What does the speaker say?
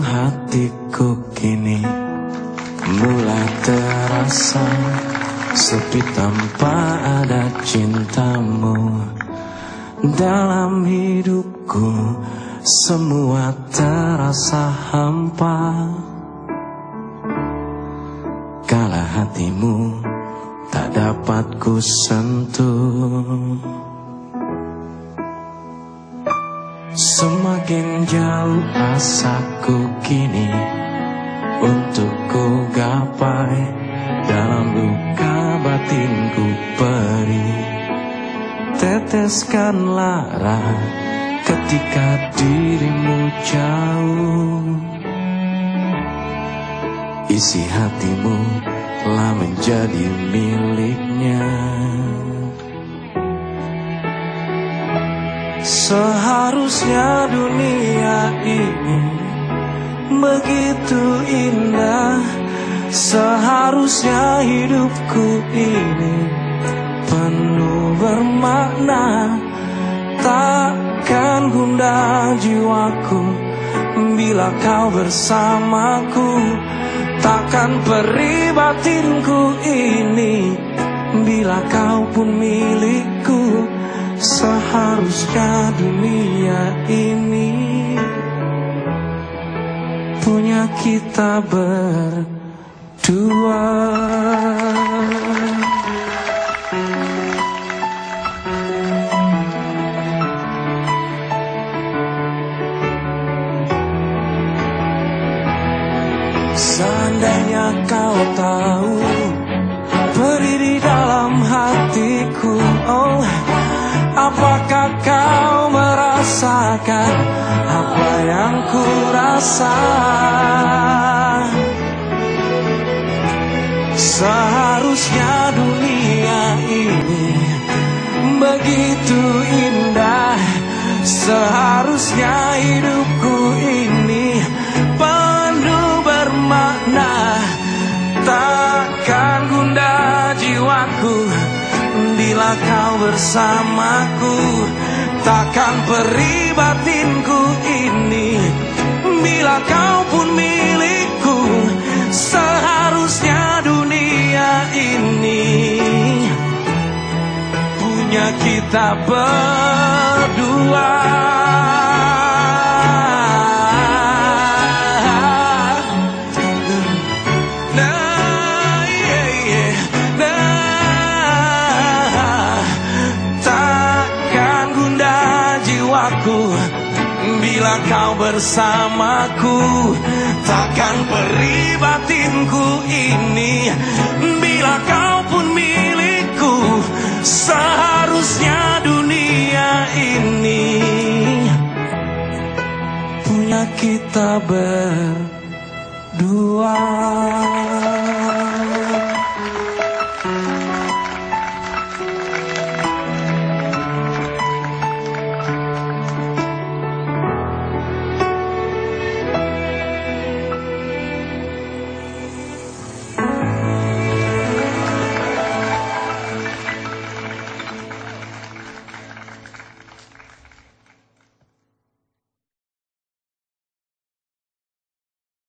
hatiku kini mulai terasa sepi tanpa ada cintamu. Dalam hidupku semua terasa hampa. Kala hatimu tak dapat ku sentuh Semakin jauh asaku kini Untuk ku gapai Dalam luka batinku perih Teteskan lara Ketika dirimu jauh. Isi hatimu telah menjadi miliknya Seharusnya dunia ini begitu indah. Seharusnya hidupku ini penuh bermakna. Takkan gundah jiwaku bila kau bersamaku. Takkan perih batinku ini bila kau pun milikku Seharusnya dunia ini punya kita berdua. Seandainya kau tahu merasakan apa yang ku rasa? Seharusnya dunia ini begitu indah. Seharusnya hidupku ini penuh bermakna. Takkan gundah jiwaku Bila kau bersamaku Takkan perih batinku ini. Bila kau pun milikku Seharusnya dunia ini Punya kita berdua jiwaku bila kau bersamaku takkan perih batinku ini. Bila kau pun milikku seharusnya dunia ini punya kita berdua